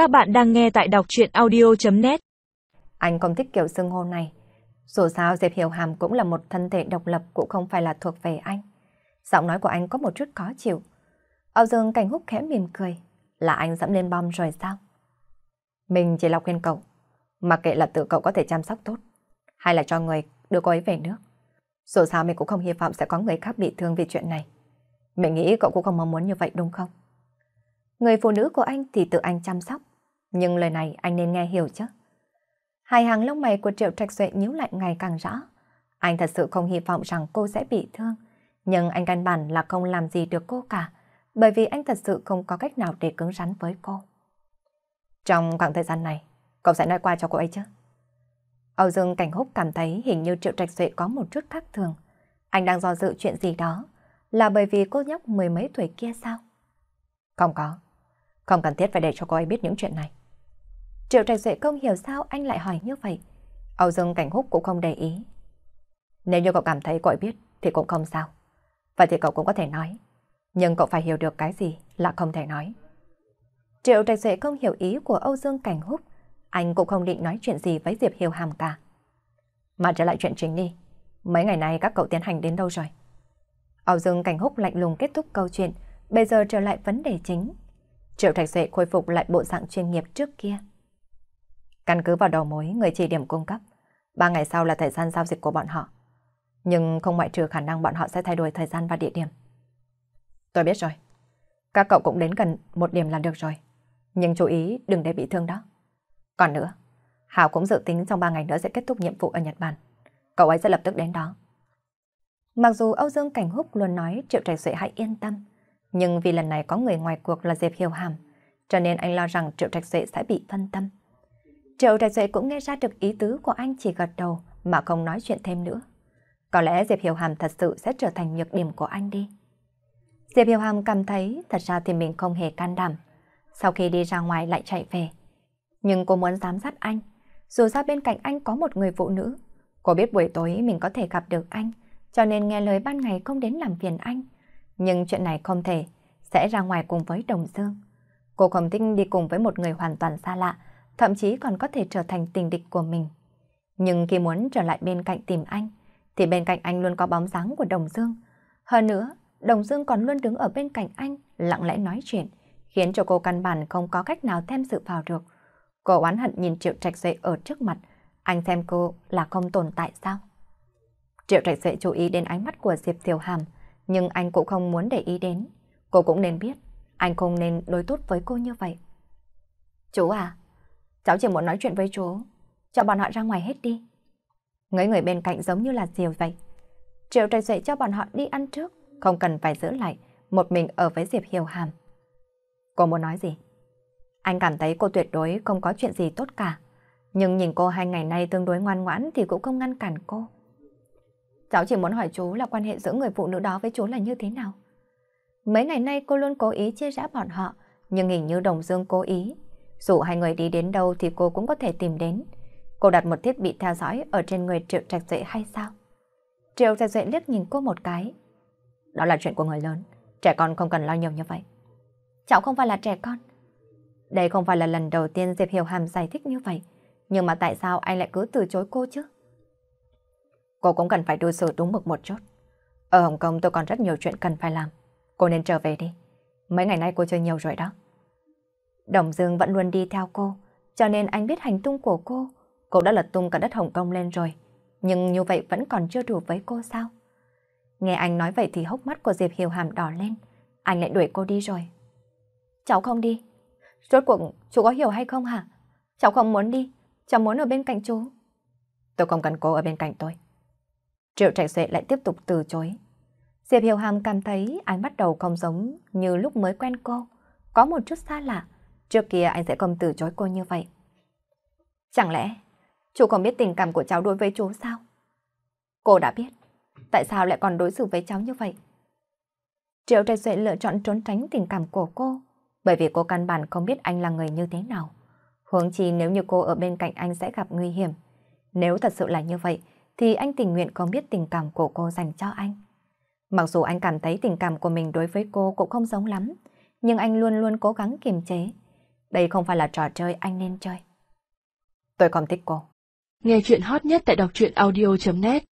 Các bạn đang nghe tại đọc chuyện audio.net Anh không thích kiểu xưng hô này. Dù sao Diệp Hiểu Hàm cũng là một thân thể độc lập, cũng không phải là thuộc về anh. Giọng nói của anh có một chút khó chịu. Âu Dương Cảnh Húc khẽ mỉm cười. Là anh dẫm lên bom rồi sao? Mình chỉ là khuyên cậu. Mặc kệ là tự cậu có thể chăm sóc tốt. Hay là cho người đưa cô ấy về nước. Dù sao mình cũng không hy vọng sẽ có người khác bị thương vì chuyện này. Mình nghĩ cậu cũng không mong muốn như vậy đúng không? Người phụ nữ của anh thì tự anh chăm sóc. Nhưng lời này anh nên nghe hiểu chứ. Hai hàng lông mày của Triệu Trạch Duệ nhíu lại ngày càng rõ. Anh thật sự không hy vọng rằng cô sẽ bị thương. Nhưng anh căn bản là không làm gì được cô cả. Bởi vì anh thật sự không có cách nào để cứng rắn với cô. Trong khoảng thời gian này, cậu sẽ nói qua cho cô ấy chứ? Âu Dương Cảnh Húc cảm thấy hình như Triệu Trạch Duệ có một chút khác thường. Anh đang do dự chuyện gì đó. Là bởi vì cô nhóc mười mấy tuổi kia sao? Không có. Không cần thiết phải để cho cô ấy biết những chuyện này. Triệu Trạch Duệ không hiểu sao anh lại hỏi như vậy. Âu Dương Cảnh Húc cũng không để ý. Nếu như cậu cảm thấy cậu biết thì cũng không sao. Vậy thì cậu cũng có thể nói. Nhưng cậu phải hiểu được cái gì là không thể nói. Triệu Trạch Duệ không hiểu ý của Âu Dương Cảnh Húc. Anh cũng không định nói chuyện gì với Diệp Hiểu Hàm cả. Mà trở lại chuyện chính đi. Mấy ngày nay các cậu tiến hành đến đâu rồi? Âu Dương Cảnh Húc lạnh lùng kết thúc câu chuyện. Bây giờ trở lại vấn đề chính. Triệu Trạch Duệ khôi phục lại bộ dạng chuyên nghiệp trước kia. Căn cứ vào đầu mối người chỉ điểm cung cấp, ba ngày sau là thời gian giao dịch của bọn họ. Nhưng không ngoại trừ khả năng bọn họ sẽ thay đổi thời gian và địa điểm. Tôi biết rồi. Các cậu cũng đến gần một điểm là được rồi. Nhưng chú ý đừng để bị thương đó. Còn nữa, Hảo cũng dự tính trong ba ngày nữa sẽ kết thúc nhiệm vụ ở Nhật Bản. Cậu ấy sẽ lập tức đến đó. Mặc dù Âu Dương Cảnh Húc luôn nói Triệu Trạch Duệ hãy yên tâm, nhưng vì lần này có người ngoài cuộc là Diệp Hiểu Hàm, cho nên anh lo rằng Triệu Trạch Duệ sẽ bị phân tâm. Triệu Trạch Duệ cũng nghe ra được ý tứ của anh chỉ gật đầu mà không nói chuyện thêm nữa. Có lẽ Diệp Hiểu Hàm thật sự sẽ trở thành nhược điểm của anh đi. Diệp Hiểu Hàm cảm thấy thật ra thì mình không hề can đảm. Sau khi đi ra ngoài lại chạy về. Nhưng cô muốn giám sát anh. Dù sao bên cạnh anh có một người phụ nữ. Cô biết buổi tối mình có thể gặp được anh. Cho nên nghe lời ban ngày không đến làm phiền anh. Nhưng chuyện này không thể. Sẽ ra ngoài cùng với Đồng Dương. Cô không thích đi cùng với một người hoàn toàn xa lạ thậm chí còn có thể trở thành tình địch của mình. Nhưng khi muốn trở lại bên cạnh tìm anh, thì bên cạnh anh luôn có bóng dáng của Đồng Dương. Hơn nữa, Đồng Dương còn luôn đứng ở bên cạnh anh, lặng lẽ nói chuyện, khiến cho cô căn bản không có cách nào thêm sự vào được. Cô oán hận nhìn Triệu Trạch Duệ ở trước mặt, anh xem cô là không tồn tại sao? Triệu Trạch Duệ chú ý đến ánh mắt của Diệp Tiểu Hàm, nhưng anh cũng không muốn để ý đến. Cô cũng nên biết, anh không nên đối tốt với cô như vậy. Chú à, Cháu chỉ muốn nói chuyện với chú, cho bọn họ ra ngoài hết đi. Người người bên cạnh giống như là diều vậy. Triệu trời dậy cho bọn họ đi ăn trước, không cần phải giữ lại, một mình ở với Diệp Hiểu Hàm. Cô muốn nói gì? Anh cảm thấy cô tuyệt đối không có chuyện gì tốt cả. Nhưng nhìn cô hai ngày nay tương đối ngoan ngoãn thì cũng không ngăn cản cô. Cháu chỉ muốn hỏi chú là quan hệ giữa người phụ nữ đó với chú là như thế nào? Mấy ngày nay cô luôn cố ý chia rẽ bọn họ, nhưng hình như Đồng Dương cố ý dù hai người đi đến đâu thì cô cũng có thể tìm đến. Cô đặt một thiết bị theo dõi ở trên người Triệu Trạch Duệ hay sao? Triệu Trạch Duệ liếc nhìn cô một cái. Đó là chuyện của người lớn, trẻ con không cần lo nhiều như vậy. Cháu không phải là trẻ con. Đây không phải là lần đầu tiên Diệp Hiểu Hàm giải thích như vậy. Nhưng mà tại sao anh lại cứ từ chối cô chứ? Cô cũng cần phải đối xử đúng mực một chút. Ở Hồng Kông tôi còn rất nhiều chuyện cần phải làm. Cô nên trở về đi. Mấy ngày nay cô chơi nhiều rồi đó. Đồng Dương vẫn luôn đi theo cô, cho nên anh biết hành tung của cô. Cô đã lật tung cả đất Hồng Kông lên rồi, nhưng như vậy vẫn còn chưa đủ với cô sao? Nghe anh nói vậy thì hốc mắt của Diệp Hiểu Hàm đỏ lên, anh lại đuổi cô đi rồi. Cháu không đi. Rốt cuộc chú có hiểu hay không hả? Cháu không muốn đi, cháu muốn ở bên cạnh chú. Tôi không cần cô ở bên cạnh tôi. Triệu Trạch Duệ lại tiếp tục từ chối. Diệp Hiểu Hàm cảm thấy anh bắt đầu không giống như lúc mới quen cô, có một chút xa lạ. Trước kia anh sẽ không từ chối cô như vậy. Chẳng lẽ chú không biết tình cảm của cháu đối với chú sao? Cô đã biết. Tại sao lại còn đối xử với cháu như vậy? Triệu Trạch Duệ lựa chọn trốn tránh tình cảm của cô bởi vì cô căn bản không biết anh là người như thế nào. Huống chi nếu như cô ở bên cạnh anh sẽ gặp nguy hiểm. Nếu thật sự là như vậy thì anh tình nguyện không biết tình cảm của cô dành cho anh. Mặc dù anh cảm thấy tình cảm của mình đối với cô cũng không giống lắm, nhưng anh luôn luôn cố gắng kiềm chế. Đây không phải là trò chơi anh nên chơi. Tôi không thích cô. Nghe chuyện hot nhất tại đọc truyện audio.net